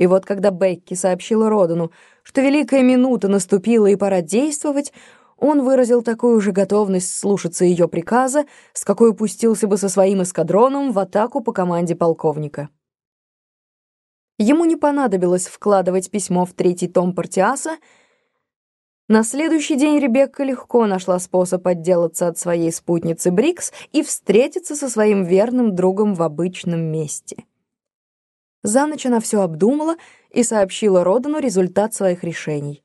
И вот когда Бекки сообщила Родану, что великая минута наступила и пора действовать, он выразил такую же готовность слушаться ее приказа, с какой упустился бы со своим эскадроном в атаку по команде полковника. Ему не понадобилось вкладывать письмо в третий том Партиаса. На следующий день Ребекка легко нашла способ отделаться от своей спутницы Брикс и встретиться со своим верным другом в обычном месте. За ночь она все обдумала и сообщила Родану результат своих решений.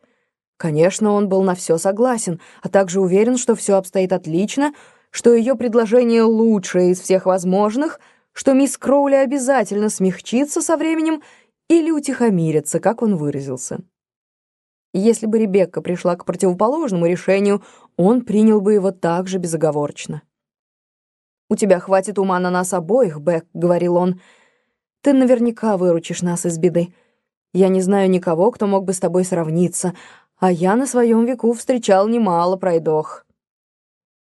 Конечно, он был на все согласен, а также уверен, что все обстоит отлично, что ее предложение лучшее из всех возможных, что мисс Кроули обязательно смягчится со временем или утихомирится, как он выразился. Если бы Ребекка пришла к противоположному решению, он принял бы его так же безоговорочно. «У тебя хватит ума на нас обоих, Бек», — говорил он, — ты наверняка выручишь нас из беды. Я не знаю никого, кто мог бы с тобой сравниться, а я на своем веку встречал немало пройдох».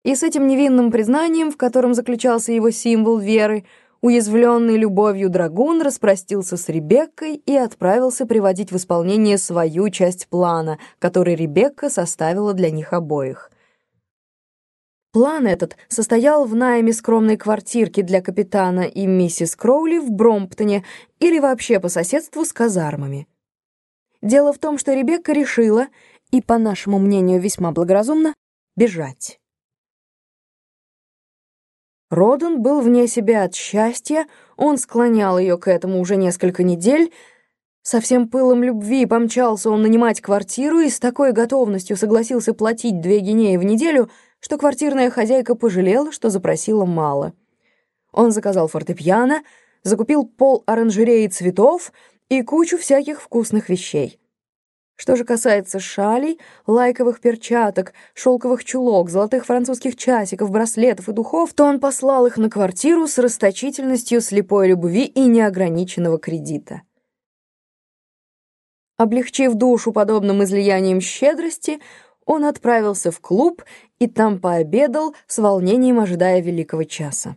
И с этим невинным признанием, в котором заключался его символ веры, уязвленный любовью драгун распростился с Ребеккой и отправился приводить в исполнение свою часть плана, который Ребекка составила для них обоих — План этот состоял в найме скромной квартирки для капитана и миссис Кроули в Бромптоне или вообще по соседству с казармами. Дело в том, что Ребекка решила, и, по нашему мнению, весьма благоразумно, бежать. Родан был вне себя от счастья, он склонял ее к этому уже несколько недель, со всем пылом любви помчался он нанимать квартиру и с такой готовностью согласился платить две гинеи в неделю — что квартирная хозяйка пожалела, что запросила мало. Он заказал фортепиано, закупил пол оранжереи цветов и кучу всяких вкусных вещей. Что же касается шалей, лайковых перчаток, шелковых чулок, золотых французских часиков, браслетов и духов, то он послал их на квартиру с расточительностью слепой любви и неограниченного кредита. Облегчив душу подобным излиянием щедрости, он отправился в клуб и там пообедал, с волнением ожидая великого часа.